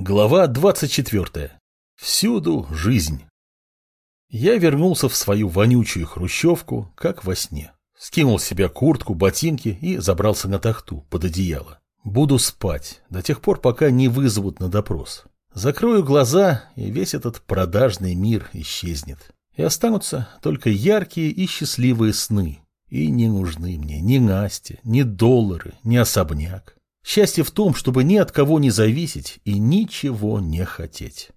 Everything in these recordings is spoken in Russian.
Глава 24. Всюду жизнь. Я вернулся в свою вонючую хрущевку, как во сне. Скинул с себя куртку, ботинки и забрался на тахту под одеяло. Буду спать до тех пор, пока не вызовут на допрос. Закрою глаза, и весь этот продажный мир исчезнет. И останутся только яркие и счастливые сны. И не нужны мне ни Настя, ни доллары, ни особняк. Счастье в том, чтобы ни от кого не зависеть и ничего не хотеть.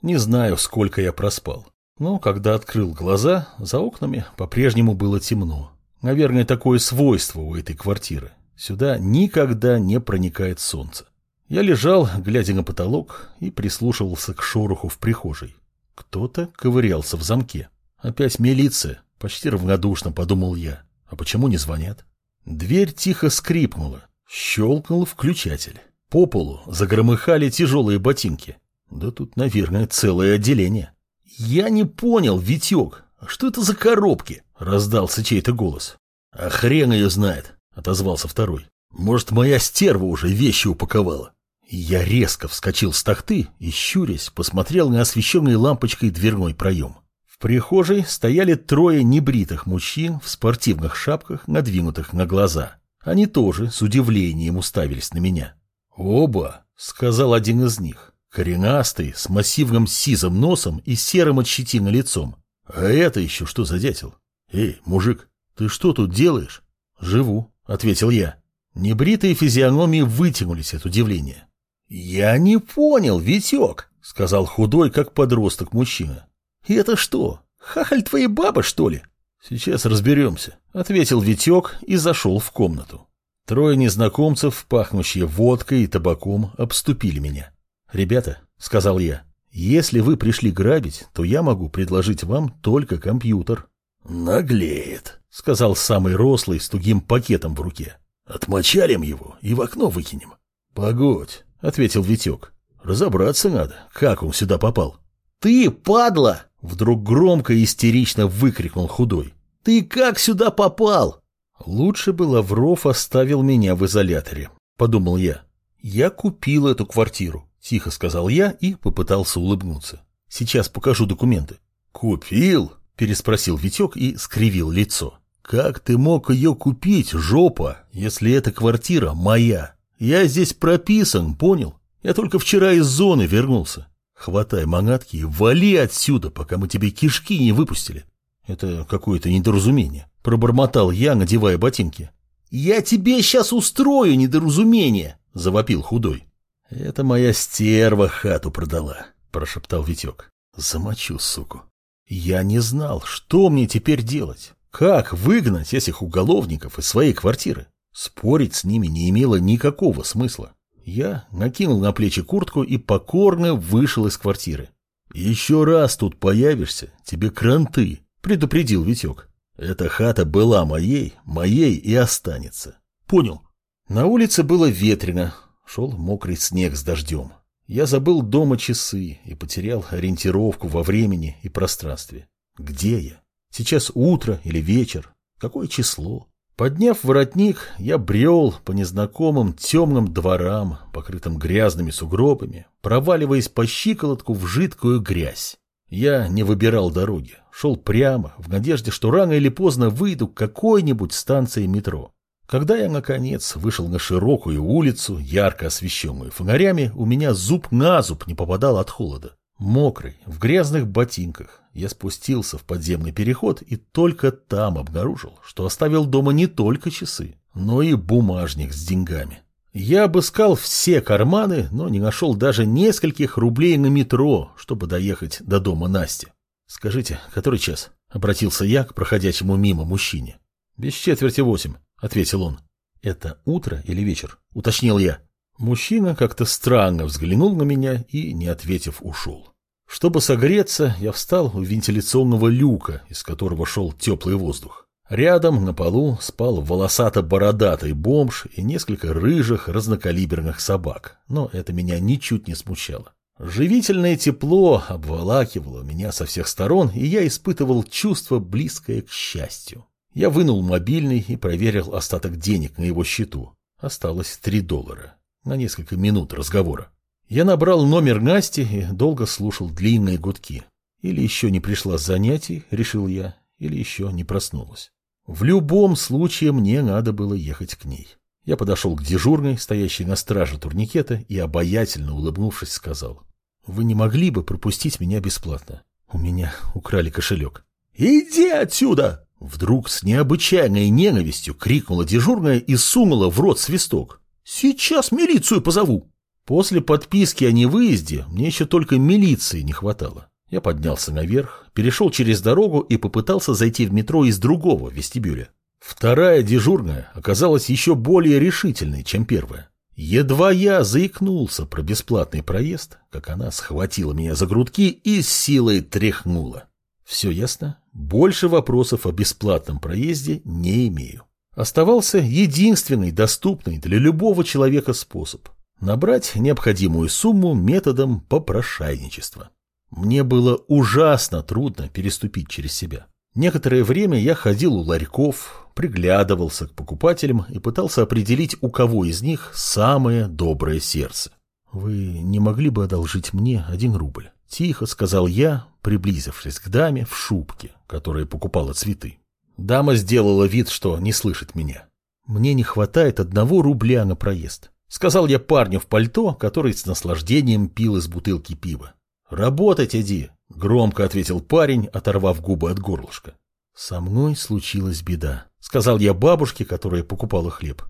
Не знаю, сколько я проспал. Но когда открыл глаза, за окнами по-прежнему было темно. Наверное, такое свойство у этой квартиры. Сюда никогда не проникает солнце. Я лежал, глядя на потолок, и прислушивался к шороху в прихожей. Кто-то ковырялся в замке. Опять милиция, почти равнодушно подумал я. А почему не звонят? Дверь тихо скрипнула. Щелкнул включатель. По полу загромыхали тяжелые ботинки. Да тут, наверное, целое отделение. Я не понял, Витек, что это за коробки? Раздался чей-то голос. А хрен ее знает, отозвался второй. Может, моя стерва уже вещи упаковала. Я резко вскочил с тахты и, щурясь, посмотрел на освещенный лампочкой дверной проем. В прихожей стояли трое небритых мужчин в спортивных шапках, надвинутых на глаза. Они тоже с удивлением уставились на меня. «Оба!» — сказал один из них. Коренастый, с массивным сизым носом и серым от щетины лицом. «А это еще что за дятел? Эй, мужик, ты что тут делаешь?» «Живу», — ответил я. Небритые физиономии вытянулись от удивления. «Я не понял, Витек», — сказал худой, как подросток мужчина. «Это что, хахаль твоей бабы, что ли?» «Сейчас разберемся», — ответил Витек и зашел в комнату. Трое незнакомцев, пахнущие водкой и табаком, обступили меня. «Ребята», — сказал я, — «если вы пришли грабить, то я могу предложить вам только компьютер». «Наглеет», — сказал самый рослый с тугим пакетом в руке. «Отмочалим его и в окно выкинем». «Погодь», — ответил Витек. «Разобраться надо, как он сюда попал». «Ты, падла!» — вдруг громко и истерично выкрикнул худой. Ты как сюда попал? Лучше бы Лавров оставил меня в изоляторе, подумал я. Я купил эту квартиру, тихо сказал я и попытался улыбнуться. Сейчас покажу документы. Купил? переспросил Витек и скривил лицо. Как ты мог ее купить, жопа, если эта квартира моя? Я здесь прописан, понял? Я только вчера из зоны вернулся. Хватай манатки и вали отсюда, пока мы тебе кишки не выпустили. Это какое-то недоразумение. Пробормотал я, надевая ботинки. «Я тебе сейчас устрою недоразумение!» — завопил худой. «Это моя стерва хату продала», — прошептал Витек. «Замочу, суку». Я не знал, что мне теперь делать. Как выгнать этих уголовников из своей квартиры? Спорить с ними не имело никакого смысла. Я накинул на плечи куртку и покорно вышел из квартиры. «Еще раз тут появишься, тебе кранты», предупредил Витек. Эта хата была моей, моей и останется. Понял. На улице было ветрено, шел мокрый снег с дождем. Я забыл дома часы и потерял ориентировку во времени и пространстве. Где я? Сейчас утро или вечер? Какое число? Подняв воротник, я брел по незнакомым темным дворам, покрытым грязными сугробами, проваливаясь по щиколотку в жидкую грязь. Я не выбирал дороги, шел прямо, в надежде, что рано или поздно выйду к какой-нибудь станции метро. Когда я, наконец, вышел на широкую улицу, ярко освещенную фонарями, у меня зуб на зуб не попадал от холода. Мокрый, в грязных ботинках, я спустился в подземный переход и только там обнаружил, что оставил дома не только часы, но и бумажник с деньгами. Я обыскал все карманы, но не нашел даже нескольких рублей на метро, чтобы доехать до дома Насти. «Скажите, который час?» — обратился я к проходящему мимо мужчине. «Без четверти восемь», — ответил он. «Это утро или вечер?» — уточнил я. Мужчина как-то странно взглянул на меня и, не ответив, ушел. Чтобы согреться, я встал у вентиляционного люка, из которого шел теплый воздух. Рядом на полу спал волосато-бородатый бомж и несколько рыжих разнокалиберных собак, но это меня ничуть не смущало. Живительное тепло обволакивало меня со всех сторон, и я испытывал чувство, близкое к счастью. Я вынул мобильный и проверил остаток денег на его счету. Осталось три доллара на несколько минут разговора. Я набрал номер Насти и долго слушал длинные гудки. Или еще не пришла с занятий, решил я, или еще не проснулась. В любом случае мне надо было ехать к ней. Я подошел к дежурной, стоящей на страже турникета, и, обаятельно улыбнувшись, сказал. «Вы не могли бы пропустить меня бесплатно? У меня украли кошелек». «Иди отсюда!» Вдруг с необычайной ненавистью крикнула дежурная и сунула в рот свисток. «Сейчас милицию позову!» После подписки о невыезде мне еще только милиции не хватало. Я поднялся наверх, перешел через дорогу и попытался зайти в метро из другого вестибюля. Вторая дежурная оказалась еще более решительной, чем первая. Едва я заикнулся про бесплатный проезд, как она схватила меня за грудки и с силой тряхнула. Все ясно? Больше вопросов о бесплатном проезде не имею. Оставался единственный доступный для любого человека способ – набрать необходимую сумму методом попрошайничества. Мне было ужасно трудно переступить через себя. Некоторое время я ходил у ларьков, приглядывался к покупателям и пытался определить, у кого из них самое доброе сердце. «Вы не могли бы одолжить мне один рубль?» — тихо сказал я, приблизившись к даме в шубке, которая покупала цветы. Дама сделала вид, что не слышит меня. «Мне не хватает одного рубля на проезд», — сказал я парню в пальто, который с наслаждением пил из бутылки пива. «Работать иди», — громко ответил парень, оторвав губы от горлышка. «Со мной случилась беда», — сказал я бабушке, которая покупала хлеб.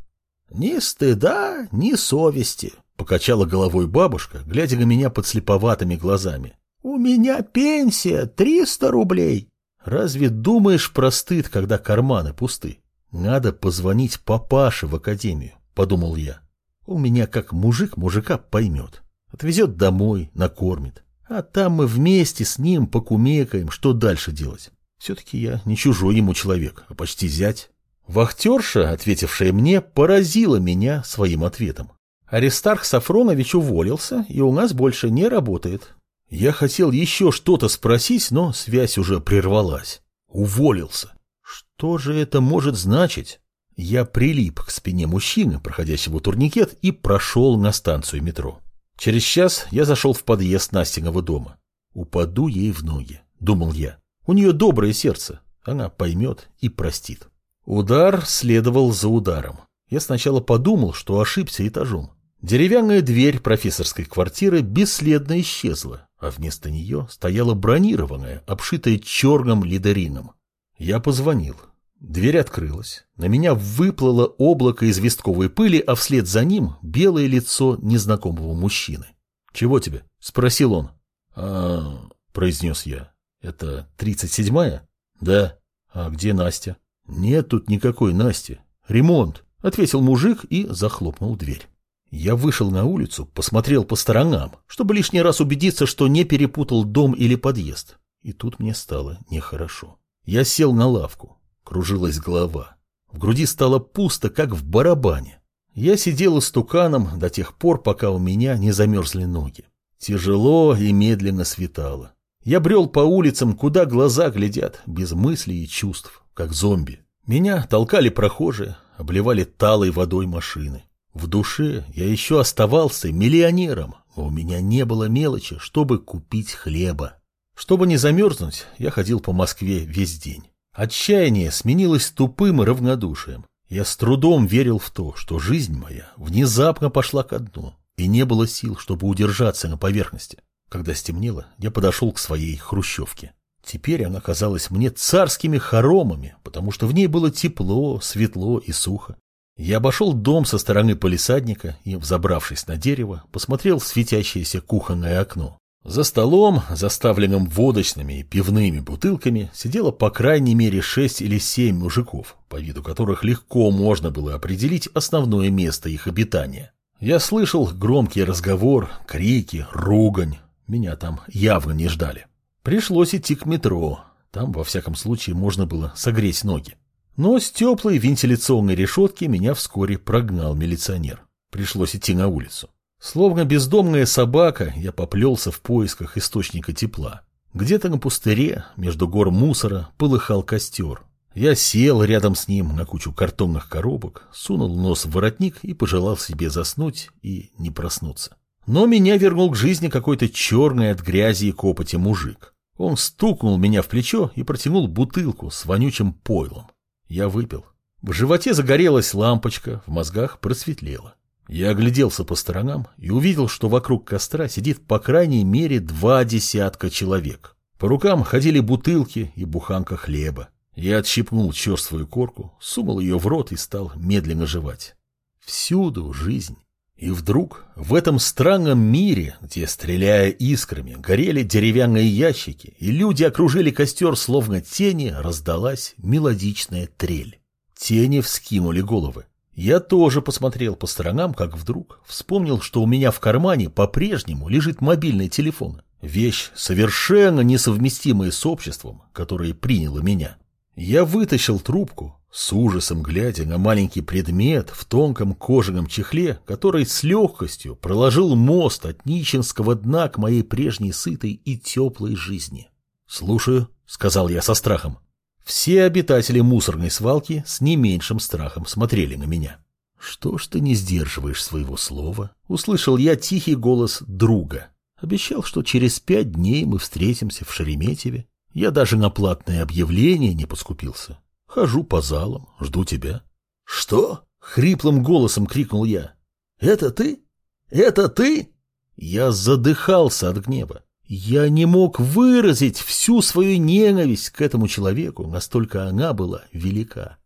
«Ни стыда, ни совести», — покачала головой бабушка, глядя на меня подслеповатыми глазами. «У меня пенсия триста рублей». «Разве думаешь про стыд, когда карманы пусты? Надо позвонить папаше в академию», — подумал я. «У меня как мужик мужика поймет. Отвезет домой, накормит. А там мы вместе с ним покумекаем, что дальше делать. Все-таки я не чужой ему человек, а почти зять». Вахтерша, ответившая мне, поразила меня своим ответом. Аристарх Сафронович уволился и у нас больше не работает. Я хотел еще что-то спросить, но связь уже прервалась. Уволился. Что же это может значить? Я прилип к спине мужчины, проходящего турникет, и прошел на станцию метро. Через час я зашел в подъезд Настиного дома. Упаду ей в ноги, думал я. У нее доброе сердце, она поймет и простит. Удар следовал за ударом. Я сначала подумал, что ошибся этажом. Деревянная дверь профессорской квартиры бесследно исчезла, а вместо нее стояла бронированная, обшитая черным лидерином. Я позвонил. Дверь открылась. На меня выплыло облако известковой пыли, а вслед за ним белое лицо незнакомого мужчины. «Чего тебе?» — спросил он. а произнес я. «Это тридцать седьмая?» «Да». «А где Настя?» «Нет тут никакой Насти. Ремонт», — ответил мужик и захлопнул дверь. Я вышел на улицу, посмотрел по сторонам, чтобы лишний раз убедиться, что не перепутал дом или подъезд. И тут мне стало нехорошо. Я сел на лавку. Кружилась голова. В груди стало пусто, как в барабане. Я сидел истуканом до тех пор, пока у меня не замерзли ноги. Тяжело и медленно светало. Я брел по улицам, куда глаза глядят, без мыслей и чувств, как зомби. Меня толкали прохожие, обливали талой водой машины. В душе я еще оставался миллионером, но у меня не было мелочи, чтобы купить хлеба. Чтобы не замерзнуть, я ходил по Москве весь день. Отчаяние сменилось тупым равнодушием. Я с трудом верил в то, что жизнь моя внезапно пошла ко дну, и не было сил, чтобы удержаться на поверхности. Когда стемнело, я подошел к своей хрущевке. Теперь она казалась мне царскими хоромами, потому что в ней было тепло, светло и сухо. Я обошел дом со стороны полисадника и, взобравшись на дерево, посмотрел в светящееся кухонное окно. За столом, заставленным водочными и пивными бутылками, сидело по крайней мере шесть или семь мужиков, по виду которых легко можно было определить основное место их обитания. Я слышал громкий разговор, крики, ругань. Меня там явно не ждали. Пришлось идти к метро. Там, во всяком случае, можно было согреть ноги. Но с теплой вентиляционной решетки меня вскоре прогнал милиционер. Пришлось идти на улицу. Словно бездомная собака, я поплелся в поисках источника тепла. Где-то на пустыре, между гор мусора, полыхал костер. Я сел рядом с ним на кучу картонных коробок, сунул нос в воротник и пожелал себе заснуть и не проснуться. Но меня вернул к жизни какой-то черный от грязи и копоти мужик. Он стукнул меня в плечо и протянул бутылку с вонючим пойлом. Я выпил. В животе загорелась лампочка, в мозгах просветлело. Я огляделся по сторонам и увидел, что вокруг костра сидит по крайней мере два десятка человек. По рукам ходили бутылки и буханка хлеба. Я отщипнул черствую корку, сунул ее в рот и стал медленно жевать. Всюду жизнь. И вдруг в этом странном мире, где, стреляя искрами, горели деревянные ящики, и люди окружили костер словно тени, раздалась мелодичная трель. Тени вскинули головы. Я тоже посмотрел по сторонам, как вдруг вспомнил, что у меня в кармане по-прежнему лежит мобильный телефон. Вещь, совершенно несовместимая с обществом, которое приняло меня. Я вытащил трубку, с ужасом глядя на маленький предмет в тонком кожаном чехле, который с легкостью проложил мост от нищенского дна к моей прежней сытой и теплой жизни. «Слушаю», — сказал я со страхом. Все обитатели мусорной свалки с не меньшим страхом смотрели на меня. «Что ж ты не сдерживаешь своего слова?» — услышал я тихий голос друга. Обещал, что через пять дней мы встретимся в Шереметьеве. Я даже на платное объявление не поскупился. Хожу по залам, жду тебя. «Что?» — хриплым голосом крикнул я. «Это ты? Это ты?» Я задыхался от гнева. Я не мог выразить всю свою ненависть к этому человеку, настолько она была велика.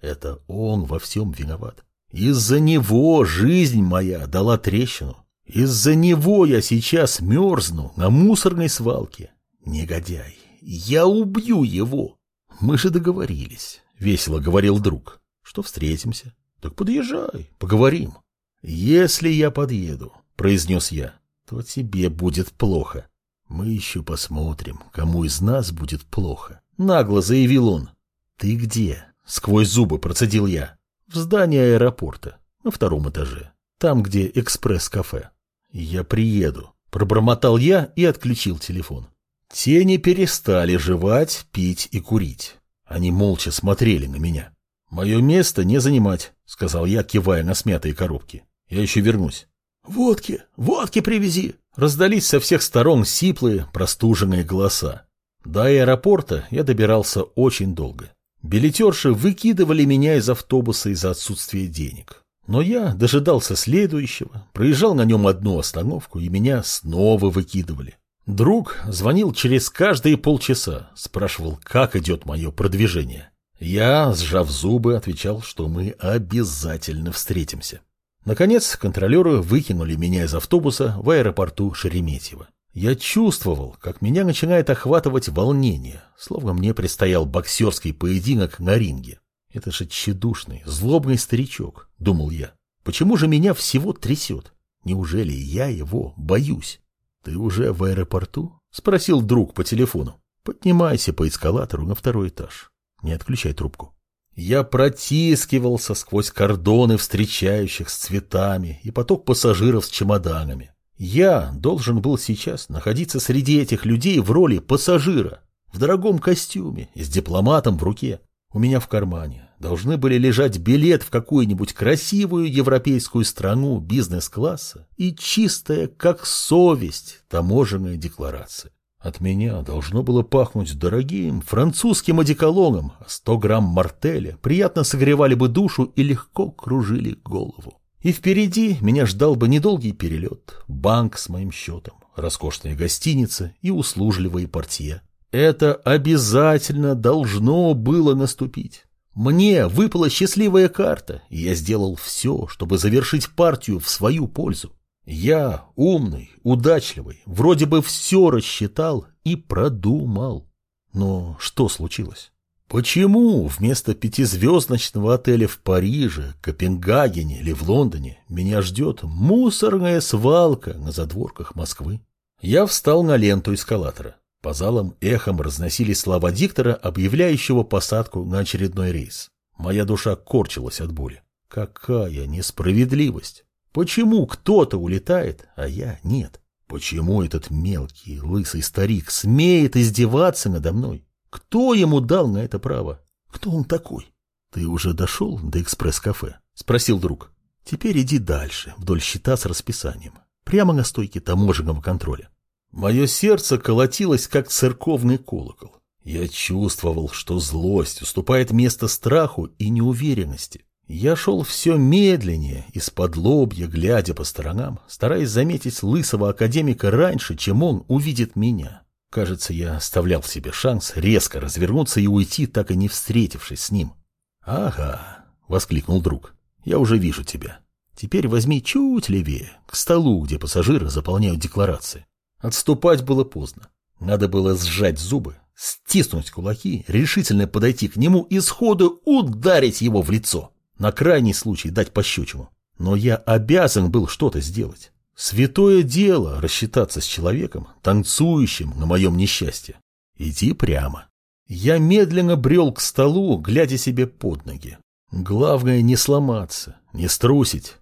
Это он во всем виноват. Из-за него жизнь моя дала трещину. Из-за него я сейчас мерзну на мусорной свалке. Негодяй, я убью его. Мы же договорились, — весело говорил друг, — что встретимся. Так подъезжай, поговорим. Если я подъеду, — произнес я, — то тебе будет плохо. Мы еще посмотрим, кому из нас будет плохо. Нагло заявил он. Ты где? Сквозь зубы процедил я. В здании аэропорта, на втором этаже. Там, где экспресс-кафе. Я приеду. Пробормотал я и отключил телефон. Тени перестали жевать, пить и курить. Они молча смотрели на меня. «Мое место не занимать», — сказал я, кивая на смятые коробки. «Я еще вернусь». «Водки! Водки привези!» Раздались со всех сторон сиплые, простуженные голоса. До аэропорта я добирался очень долго. Билетерши выкидывали меня из автобуса из-за отсутствия денег. Но я дожидался следующего, проезжал на нем одну остановку, и меня снова выкидывали. Друг звонил через каждые полчаса, спрашивал, как идет мое продвижение. Я, сжав зубы, отвечал, что мы обязательно встретимся. Наконец, контролеры выкинули меня из автобуса в аэропорту Шереметьево. Я чувствовал, как меня начинает охватывать волнение, словно мне предстоял боксерский поединок на ринге. Это же тщедушный, злобный старичок, думал я. Почему же меня всего трясет? Неужели я его боюсь? Ты уже в аэропорту? Спросил друг по телефону. Поднимайся по эскалатору на второй этаж. Не отключай трубку. Я протискивался сквозь кордоны встречающих с цветами и поток пассажиров с чемоданами. Я должен был сейчас находиться среди этих людей в роли пассажира, в дорогом костюме и с дипломатом в руке. У меня в кармане должны были лежать билет в какую-нибудь красивую европейскую страну бизнес-класса и чистая, как совесть, таможенная декларация. От меня должно было пахнуть дорогим французским одеколоном, а 100 грамм мартеля приятно согревали бы душу и легко кружили голову. И впереди меня ждал бы недолгий перелет, банк с моим счетом, роскошная гостиница и услужливые портье. Это обязательно должно было наступить. Мне выпала счастливая карта, и я сделал все, чтобы завершить партию в свою пользу. Я, умный, удачливый, вроде бы все рассчитал и продумал. Но что случилось? Почему вместо пятизвездочного отеля в Париже, Копенгагене или в Лондоне меня ждет мусорная свалка на задворках Москвы? Я встал на ленту эскалатора. По залам эхом разносились слова диктора, объявляющего посадку на очередной рейс. Моя душа корчилась от боли. Какая несправедливость! Почему кто-то улетает, а я нет? Почему этот мелкий, лысый старик смеет издеваться надо мной? Кто ему дал на это право? Кто он такой? Ты уже дошел до экспресс-кафе? Спросил друг. Теперь иди дальше, вдоль щита с расписанием. прямо на стойке таможенного контроля. Мое сердце колотилось, как церковный колокол. Я чувствовал, что злость уступает место страху и неуверенности. Я шел все медленнее, из-под лобья, глядя по сторонам, стараясь заметить лысого академика раньше, чем он увидит меня. Кажется, я оставлял себе шанс резко развернуться и уйти, так и не встретившись с ним. «Ага», — воскликнул друг, — «я уже вижу тебя. Теперь возьми чуть левее, к столу, где пассажиры заполняют декларации». Отступать было поздно. Надо было сжать зубы, стиснуть кулаки, решительно подойти к нему и сходу ударить его в лицо. На крайний случай дать пощечину. Но я обязан был что-то сделать. Святое дело рассчитаться с человеком, танцующим на моем несчастье. Иди прямо. Я медленно брел к столу, глядя себе под ноги. Главное не сломаться, не струсить,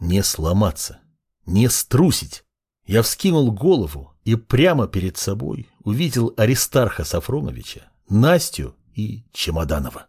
не сломаться, не струсить. Я вскинул голову и прямо перед собой увидел Аристарха Сафроновича, Настю и Чемоданова.